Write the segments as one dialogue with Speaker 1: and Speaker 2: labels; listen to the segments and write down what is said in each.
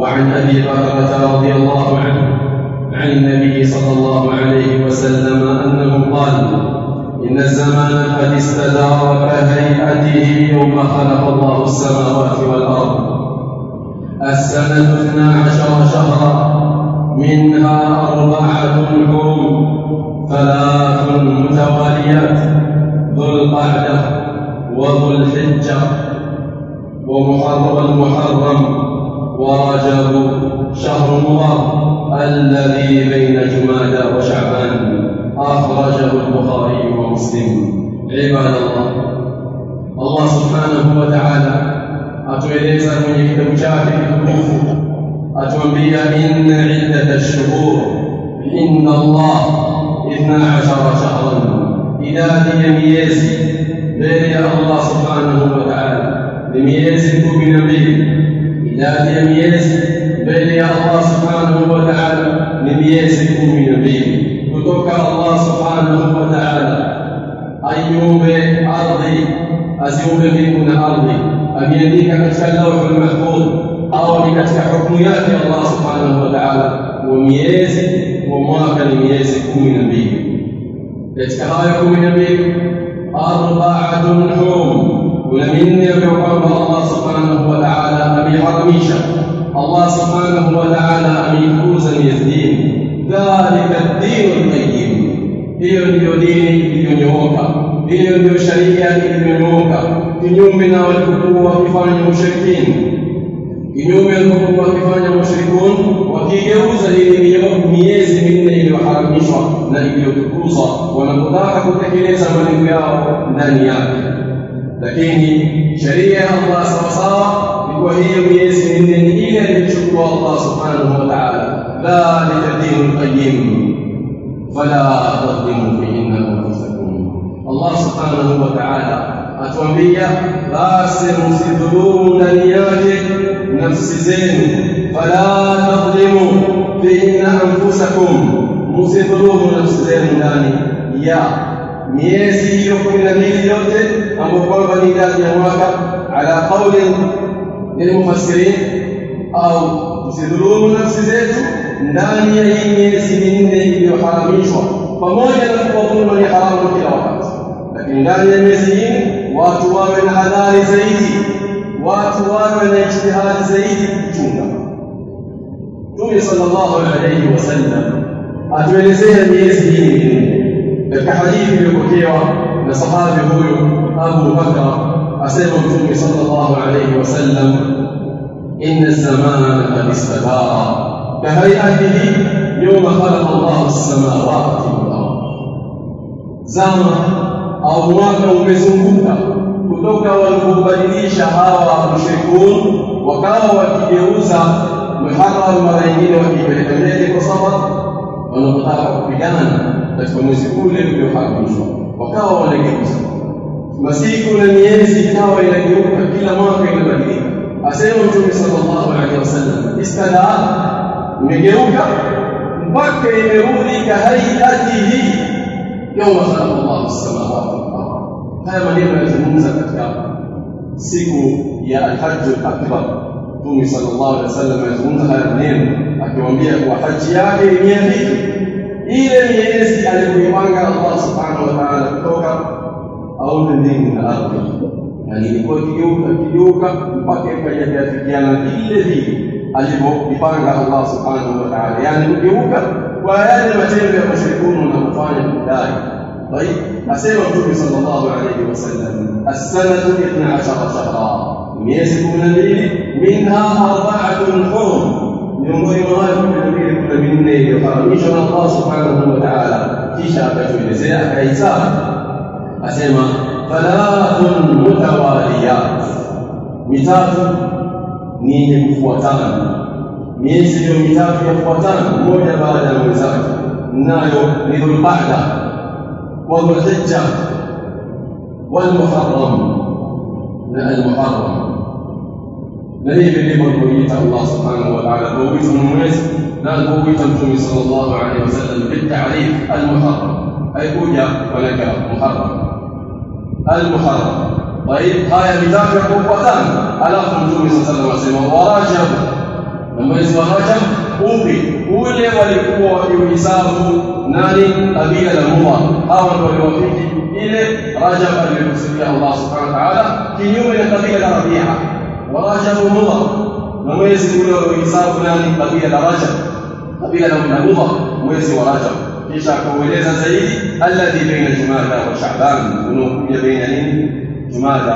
Speaker 1: وعن أبي بكرة رضي الله عنه عن النبي صلى الله عليه وسلم أنه قال إن الزمان قد استدار كهيئته يوم خلق الله السماوات والأرض. السنة اثنا عشر شهرا منها أربعة حرم ثلاث متواليات ذو القعدة وذو الحجة ومحرم المحرم. ورجب شهر المراد الذي بين جمادى وشعبان أخرجه البخاري ومسلم. عباد الله الله سبحانه وتعالى اتو اليس من يكتب شافي أتو اتوليا إن عدة الشهور ان الله اثنا عشر شهرا. إذا هي ميزي بين الله سبحانه وتعالى. لميزي كوبي نبيه Allah subhanahu wa ta'ala aiumbe ardhi aziumbe mbingu na ardhi ameandika katika lauhul mahfudh au ni katika hukumu yake Allah subhanahu wa ta'ala wa miezi wa mwaka ni miezi kumi na mbili katika hayo kumi na mbili arbaatun hurum minne ambayo kwamba Allah subhanahu wa ta'ala ameharamisha Allah subhanahu wa ta'ala ameikuza miezi hii dhalika dinu lqayim hiyo ndiyo dini iliyonyooka hiyo ndiyo sharia iliyonyooka kinyume na walivyokuwa wakifanya mushrikun wakigeuza hili miezi minne iliyoharamishwa na iliyotukuzwa wanapotaka kutekeleza malengo yao ndani yake lakini sheria ya Allah sawasawa ni kwa hiyo miezi minne ni ile iliyochukua Allah subhanahu wa ta'ala dhalika dinu lqayim fala tadlimu fihinna anfusakum Allah subhanahu wa ta'ala atuambia basi msidhulumu ndani yake nafsi zenu fala tadhlimu fihinna anfusakum msidhulumu nafsi zenu ndani ya ميزي في لغير يوتي أم قربة نداز يواكا على قول للمفسرين أو زدلون نفس زيته داني يمين سنين دي يحرم يشوى فمو يلقون من يحرم في لكن داني يمين واتوا من حذار زيدي واتوا من اجتهاد زيدي جنة صلى الله عليه وسلم أتوالي زيدي ميزي يمين katika hadithi iliyopokewa na sahabi huyu Abu Bakar asema mtume sallallahu alayhi wasallam inna az-zamana qad istadara kahayatihi yawma khalaqa Allahu as-samawati wal ardh zama au mwaka umezunguka kutoka walipobadilisha hawa mushrikun wakawa wakigeuza muharram mara nyingine wakipeleka mbele kwa sababu wanapotaka kupigana katika mwezi ule ulioharamishwa wakawa wanageuza masiku na miezi ikawa inageuka kila mwaka inabadilika asema mtume sallallahu alaihi wasallam istadaa imegeuka mpaka imerudi kahaiatihi yawma khalaqa Allahu as-samawati wal ardh haya maneno yanazungumza katika siku ya al-hajj al-akbar mtume sallallahu alaihi wasallam anazungumza haya maneno akiwaambia kuwa haji yake imeafiki ile miezi aliyoipanga Allah subhanahu wa ta'ala kutoka aumbe mbingu na ardhi yani ilikuwa ikigeuka ikigeuka mpaka ikaja kuafikiana vile vile alivyopanga Allah subhanahu wa ta'ala yani kugeuka kwa yale matendo ya mushrikunu na kufanya kudai طيب sallallahu alayhi wasallam as-sanatu 12 shahra miezi 12 minha arba'atun hurum miongoni mwa hayo minne iliyoharamishwa na Allah subhanahu wa ta'ala kisha akatuelezea akahesabu asema thalathun mutawaliyat mitatu ni yenye kufuatana miezi hiyo mitatu yafuatana mmoja baada ya mwenzake nayo ni dhulqa'da wa dhulhijja والمحرم لا المحرم na hivi ndivyo alivyoita Allah subhanahu wa ta'ala kuuita mwezi na alivyoita mtume sallallahu alaihi wasallam bitarif almuharram haikuja wanaka muharram almuharram طيب ya kufuatana alafu mtume sallallahu alaihi wasallam wa rajab na mwezi wa rajab upi ule walikuwa wakiuhisabu nani kabila la mudha hawa ndio waliwafiki ile rajab aliyokusudia Allah subhanahu wa ta'ala kinyume waliohesabu nani kabila la Rajab kabila la Mudhar mwezi wa Rajab kisha kueleza zaidi alladhi baina Jumada wa Sha'ban unaokuja baina nini Jumada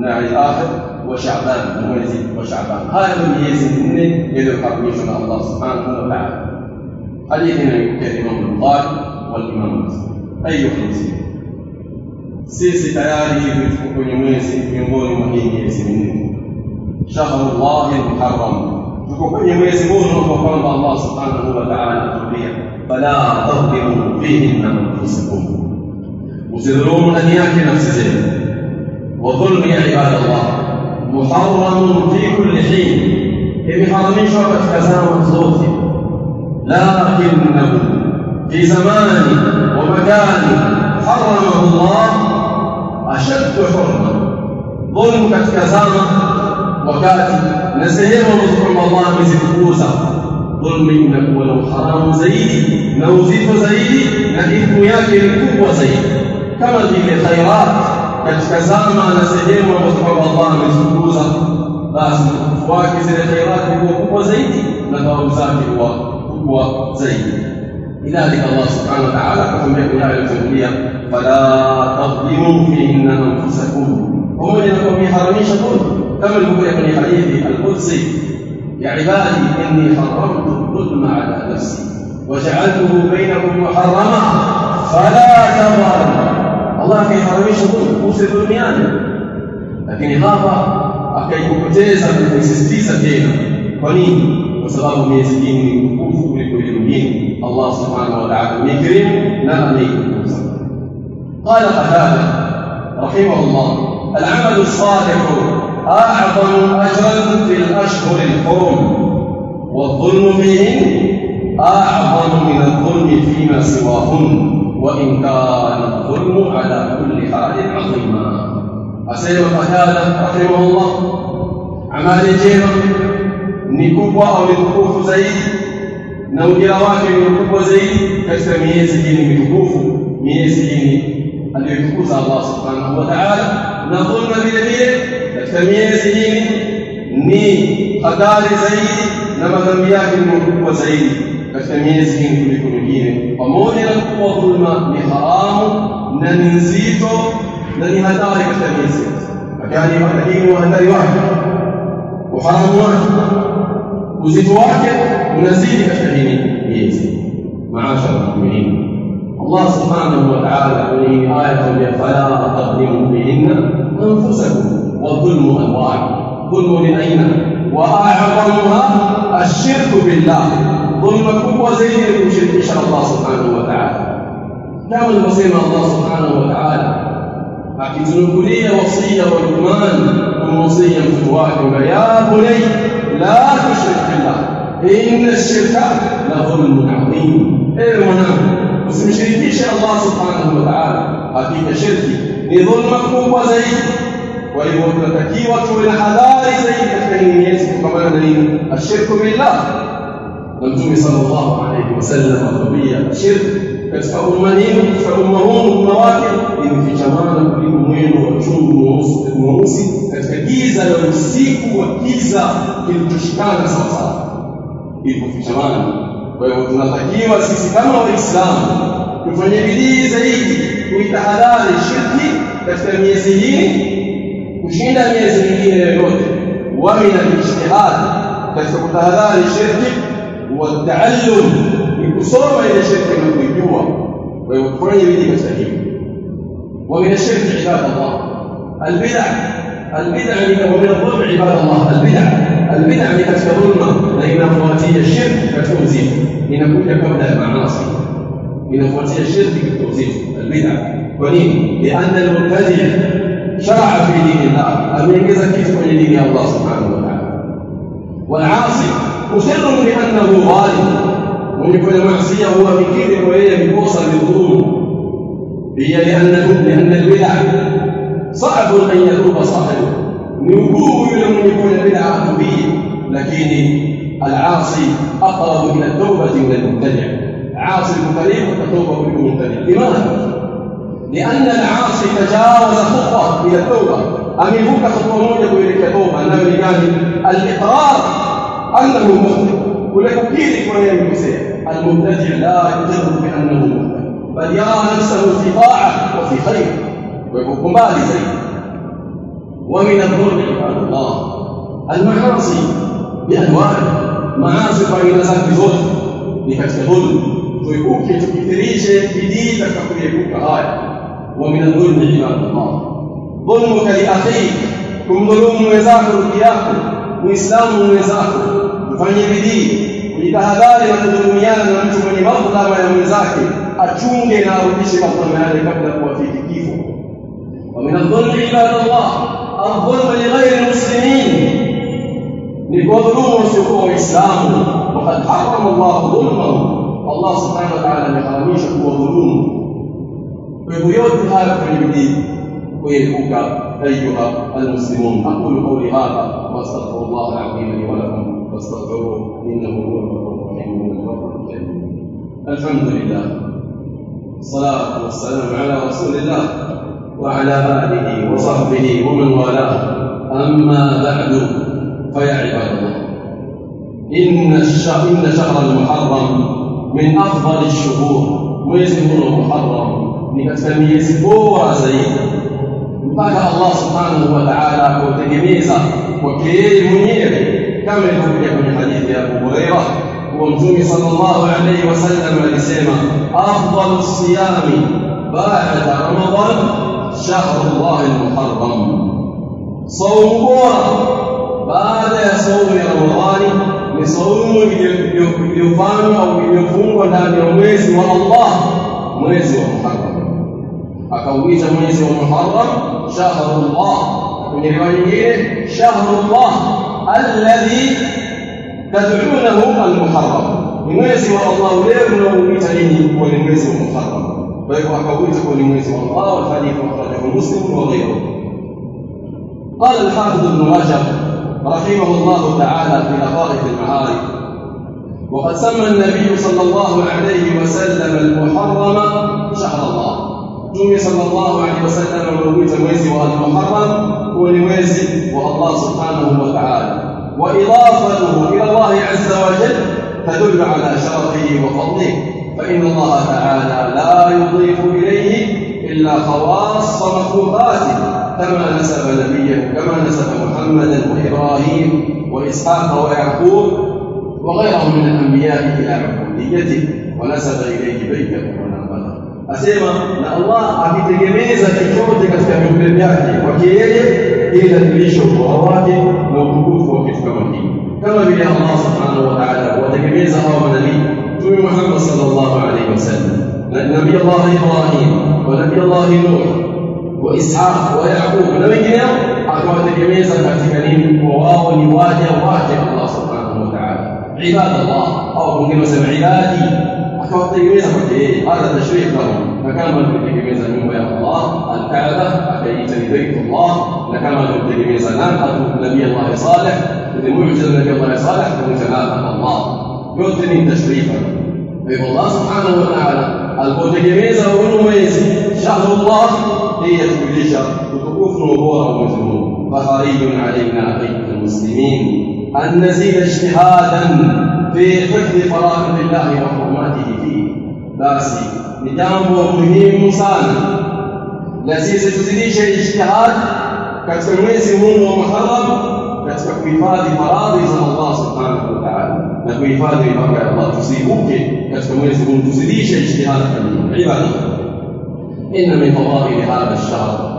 Speaker 1: na al-akhir wa Sha'ban mwezi wa Sha'ban haya ni miezi minne iliyoharamishwa na Allah subhanahu wa ta'ala hadithi inayopokea Imam Bukhari wal Imam Muslim ayuha muslim sisi tayari hivi tuko kwenye mwezi miongoni mwa hii miezi minne شهر الله المحرم وكفئه ميزمونه وكفرم الله سبحانه وتعالى تربية فلا تظلموا فيهن أنفسكم. وزدرون أنياك نفسهم وظلم يا عباد الله. محرم في كل حين. إن حرمي شعبة كزام الزوث لكنه في زمان ومكان حرمه الله أشد حرمة. ظلم كزام kwamba Allah amezitukuza dhulma inakuwa na uharamu zaidi na uzito zaidi na ithmu yake ni kubwa zaidi kama vile khairat katika zama na sehemu ambazo kwamba Allah amezitukuza basi utukufu wake zile khairat huwa kubwa zaidi na thawabu zake huwa kubwa zaidi لذلك الله سبحانه وتعالى كما يقول الجمهورية فلا تظلموا فيهن أنفسكم هم يقول حرميش ظلم كما يقول في حديث القدسي. يا عبادي إني حرمت الظلم على نفسي وجعلته بينكم محرما. فلا تظلم الله في حرمش الظلم موسى الظلميان لكن هذا أكيد كتازا ويسستيزا تينا قليل. وسبب ميزدين من كفوف كل الظلمين الله سبحانه وتعالى مكرم لا أميكم قال قتادة رحمه الله العمل الصالح أعظم أجرا في الأشهر الحرم والظلم فيهن أعظم من الظلم فيما سواهن وإن كان الظلم على كل حال عظيما. أسير قتادة رحمه الله. عمال جيرا نكوبا أو نكوف زيد نوجي من نكوف زيد كشف ميز جيني ميز جيني الله سبحانه وتعالى. Na dhulma vile vile katika miezi hii ni hatari zaidi na madhambi yake ni makubwa zaidi katika miezi hii kuliko mingine pamoja na kuwa dhulma ni haramu na ni nzito na ni hatari katika miezi lakini lakini uhatari wake uharamu wake uzito wake unazidi katika hii miezi maashara almu'minin Allah subhanahu wa ta'ala منا أنفسكم وظلم أنواعكم ظلم من أين؟ وأعظمها الشرك بالله. ظلمكم وزيد المشرك إن شاء الله سبحانه وتعالى. نعم دعوا المسلم الله سبحانه وتعالى. أكتنقلي وصية وإيمان وصية فواكب يا بني لا تشرك بالله. إن الشرك لظلم عظيم. إيه منام بس مشركي شاء الله سبحانه وتعالى. أكيد شركي. Ni dhulma kubwa zaidi kwa hivyo tunatakiwa tuwe na hadhari zaidi katika hii miezi kutokana na nini ashirku billah na mtume sallallahu alayhi wasallam atubia shirki katika umma hii katika umma huu umma wake imefichamana kuliko mwendo wa chungu mweusi katika giza la usiku wa giza kilichoshikana sawasawa ilipofichamana kwa hivyo tunatakiwa sisi kama waislamu tufanye bidii zaidi kuitahadhari shirki katika miezi hii kushinda miezi mingine yoyote wa min al-ijtihad katika kutahadhari shirki wa taallum ni kusoma ile shirki na kuijua kwa hivyo tufanye bidii katika hili wa min ashirki ibadallah albid'a ni wa min adh-dhulm ibadallah albid'a albid'a ni katika dhulma na inafuatia shirki katika uzito inakuja kabla ya maasi inafuatia shirki katika uzito albid'a kwa nini lianna al-mubtadi' شرع في دين الله. أميز كيف من دين الله سبحانه وتعالى؟ والعاصي مصر بأنه ظالم. ومن المعصية هو بكير وهي بكوصة للظلم. هي لأنه لأن البدع صعب أن يتوب صاحبه. نوبوه لم يكون بدعة كبيرة لكن العاصي أقرب إلى التوبة من المبتدع. عاصي المبتدع التوبة من المبتدع لماذا؟ لأن العاصي تجاوز خطوة إلى التوبة. أميبوك خطوة موجة إلى التوبة أنه يعني الإقرار أنه مخطئ. ولكثير من المسيح المبتدع لا يقر بأنه مخطئ. بل يرى نفسه في طاعة وفي خير. ويكون بالي زيه ومن الظلم عباد الله المعاصي بأنواعها معاصي فإن زكي ظلم لكتك ظلم. Bidii katika kuepuka haya wa min adh-dhulmi ibadallah dhulmuka li akhik kumdhulumu mwenzako ndugu yako muislamu mwenzako tufanye bidii kujitahadhari na kudhulumiana na mtu mwenye madhlama ya mwenzake achunge na arudishe madhlama yale kabla ya kuwafiki kifo wa min adh-dhulmi ibadallah adh-dhulmu li ghayri muslimin ni kuwadhulumu wasiokuwa waislamu waqad harrama Allahu dhulmahum Allah subhanahu wa ta'ala ameharamisha kuwadhulumu. Kwa hivyo yote haya kwenye bidii kuepuka ayuha almuslimun. aqulu qawli hadha wa astaghfirullah al-azim li wa lakum fastaghfiruhu innahu huwa al-ghafurur rahim min al-ghafurur rahim. Alhamdulillah. والسلام على رسول الله وعلى آله وصحبه ومن والاه أما بعد فيا عباد الله إن الشهر المحرم من أفضل الشهور. ويزهر المحرم لتسميه سبوع زيد مبادا الله سبحانه وتعالى وتجميزه وكيل منير. كما يقول في حديث أبو هريرة. هو صلى الله عليه وسلم لسيما. أفضل الصيام بعد رمضان شهر الله المحرم. صوم بعد صوم رمضان ni saumu iliyofanywa au iliyofungwa ndani ya mwezi wa Allah mwezi wa Muharram akauita mwezi wa Muharram shahrullah kwenye riwaya nyingine shahrullah alladhi tad'unahu al-muharram ni mwezi wa Allah leo unaoita nini kuwa ni mwezi wa Muharram kwa hivyo akauita kuwa ni mwezi wa Allah hadith akhrajahu Muslim wa ghayruhu قال الحافظ ابن رجب رحمه الله تعالى في لطائف المعارف وقد سمى النبي صلى الله عليه وسلم المحرم شهر الله. جمي صلى الله عليه وسلم ولويت ويزي المحرم هو لويزي والله سبحانه وتعالى. وإضافته إلى الله عز وجل تدل على شرفه وفضله. فإن الله تعالى لا يضيف إليه إلا خواص مخلوقاته.
Speaker 2: كما نسب نبيه كما نسب محمدا وإبراهيم وإسحاق ويعقوب وغيره من الأنبياء إلى عبوديته ونسب إليه بيته ونقله اسمع ان الله في كتابه كتابه بيته وكيله إلى تدريسه وهواته وقبوله وكيف كما هي كما بلي الله سبحانه وتعالى وتجمز هو نبي محمد صلى الله عليه وسلم. نبي الله إبراهيم ونبي الله نوح. وإسحاق ويعقوب. ولمنهم أخوات الجميزة المعتقلين وواو لواجه واجه الله سبحانه وتعالى. عباد الله. أو من كلمة سمع عبادي. أخوات الجميزة إيه؟ هذا تشريف لهم. فكان من كلمة الجميزة من ويا الله. الكعبة أكيد تنبيت الله. لكان من كلمة الجميزة لم أدوك نبي الله صالح. لذي موجد نبي الله صالح ومتلاقى الله. يؤتني تشريفا أيها الله سبحانه وتعالى. البوتجميزة هو نميز شهر الله هي تبلج وتقفن نظورا مجرور فغريب علينا أيها المسلمين أن نزيد اجتهادا في حفظ فراغ الله وحرماته فيه. درسي ندام ومهم مصان نزيد تزيد اجتهاد. كتنويز مم ومحرم. كتبك بفاد فراغ زم الله سبحانه وتعالى. لكن بفاد فراغ الله تزيد. ممكن كتنويز مم تزيد اجتهاد. عباد الله inna من فضائل هذا الشهر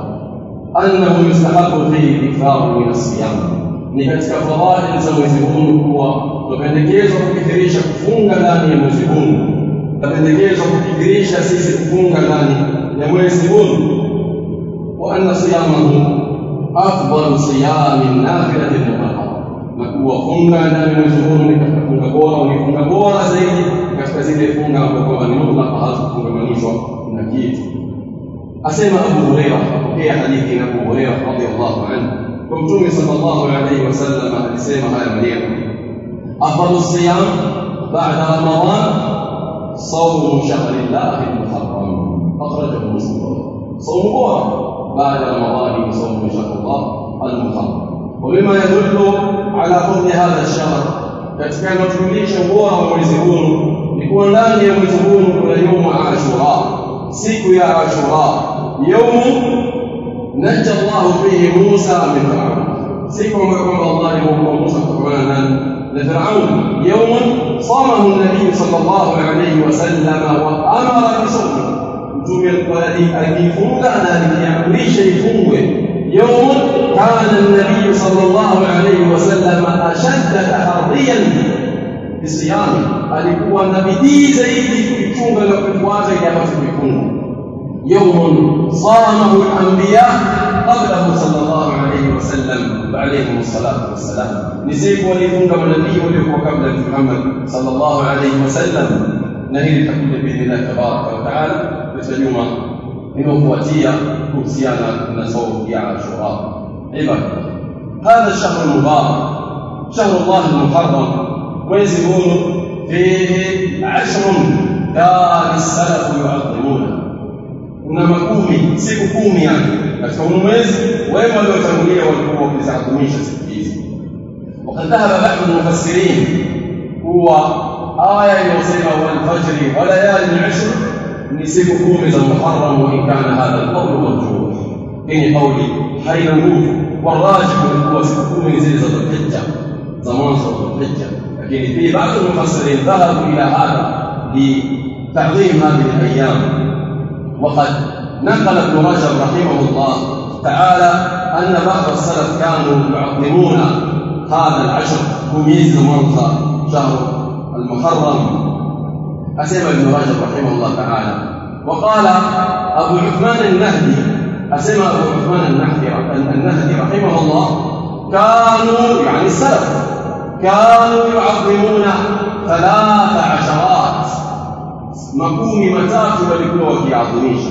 Speaker 2: انه يستحق فيه الاكثار من الصيام. ni katika fadhail za mwezi huu kuwa tunapendekezwa kukithirisha kufunga ndani ya mwezi huu tunapendekezwa kukithirisha sisi kufunga ndani ya mwezi huu wa anna siyamahu afdalu siyami nafilati mubarak na kuwa funga ndani ya mwezi huu ni katika funga bora ni funga bora zaidi katika zile funga ni na kitu أسمى أبو هريرة في حديث أبو هريرة رضي الله عنه. قمتم صلى الله عليه وسلم أسمى هاي مريم أفضل الصيام بعد رمضان صوم شهر الله المحرم. أخرجه مسلم. صوم بورا بعد رمضان صوم شهر الله المحرم. ولما يدل على فضل هذا الشهر كتكلم في ليش بورا ومزهور يكون لا يمزهور ولا يوم عاشوراء. سيك يا عاشوراء يوم نجى الله فيه موسى من فرعون. سيك ومعكم الله يوم موسى قرانا لفرعون. يوم صامه النبي صلى الله عليه وسلم وأمر بصومه جمع القرآن أن يفوت على الأمري شيخوه يوم كان النبي صلى الله عليه وسلم أشد تحريا. الصيام عليكوا نبيذ زيد في طوم الكفواز إلى ما تكون يوم صامه الأنبياء قبله صلى الله عليه وسلم. وعليه الصلاة والسلام. نسيب وليكم كما النبي وليكم قبل محمد صلى الله عليه وسلم. نهي تقول بإذن الله تبارك وتعالى. وتجمع انه فواتيا كوسيانا نصوم يا عاشوراء هذا الشهر المبارك شهر الله المحرم. مويزي بولو فيه عشر كان السلف يعظمونه انما كومي سيكو كومي يعني. أشعر ويز وإما لو تقولي والكوة في زعبوميشة سبيزي وقد ذهب بعض المفسرين هو آية يوصيها هو الفجر وليالي العشر إني سيكو كومي ذا المحرم وإن كان هذا القول مرجوح إني قولي حي نروح والراجب هو سيكو كومي زي ذا الحجة. زمان صوت الحجة. في بعض المفسرين ذهبوا إلى هذا لتعظيم هذه الأيام. وقد نقل ابن رجب رحمه الله تعالى أن بعض السلف كانوا يعظمون هذا العشر تمييز منصة شهر المحرم. أسمى ابن رجب رحمه الله تعالى. وقال أبو عثمان النهدي أسمى أبو عثمان النهدي النهدي رحمه الله كانوا يعني السلف كانوا يعظمون ثلاث عشرات makumi matatu walikuwa wakiadhimisha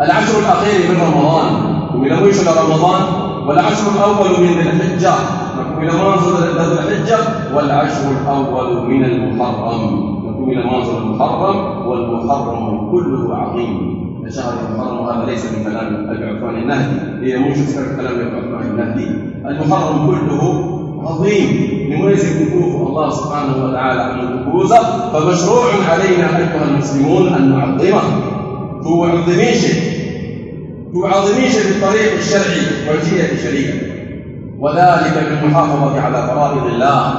Speaker 2: العشر الأخير من رمضان ومن مwisho Ramadhan والعشر الأول من ذي الحجة. ومن mwanzo ذي الحجة والعشر الأول من المحرم. ومن mwanzo المحرم والمحرم كله عظيم. شهر المحرم هذا ليس من كلام أبي عثمان النهدي هي مش كلام أبي عثمان النهدي. المحرم كله عظيم. لمميز الوقوف الله سبحانه وتعالى عن الركوزه فمشروع علينا أيها المسلمون أن نعظمه. توعظميش في الطريق الشرعي وجهه الشريعه وذلك بالمحافظة على فرائض الله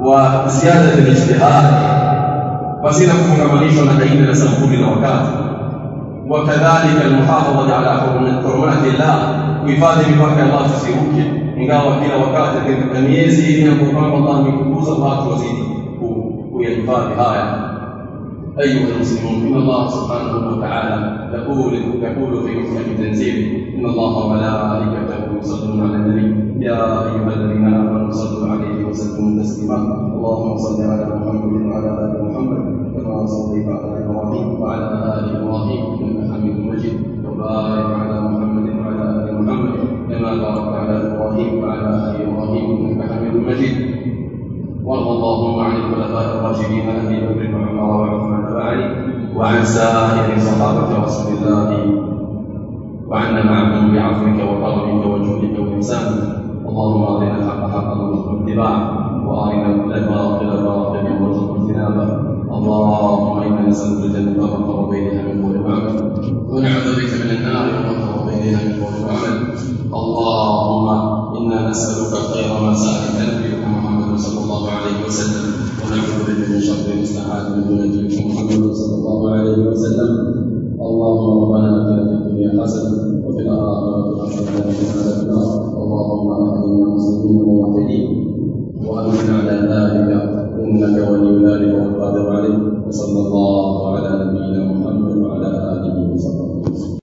Speaker 2: وزيادة الاجتهاد. وزينا مكملين من اين نسلكم إلى وكاته وكذلك المحافظة على حرمه الله. وفاده ببركة الله في وكيل ingawa kila wakati katika miezi kwamba Allah amekukuza watu wazidi kuyahifadhi haya. أيها المسلمون إن الله سبحانه وتعالى يقول يقول في محكم تنزيله إن الله وملائكته يصلون على النبي يا أيها الذين آمنوا صلوا عليه وسلموا تسليما اللهم صل على محمد وعلى آل محمد كما صليت على إبراهيم وعلى آل إبراهيم إنك حميد مجيد وبارك على محمد وعلى آل محمد كما باركت على إبراهيم وعلى آل إبراهيم إنك حميد مجيد. وارض اللهم عن الخلفاء الراشدين أبي بكر وعمر وعثمان وعلي وعن سائر صحابه رسول الله. وعنا معهم بعفوك وكرمك وجودك وإحسانك. اللهم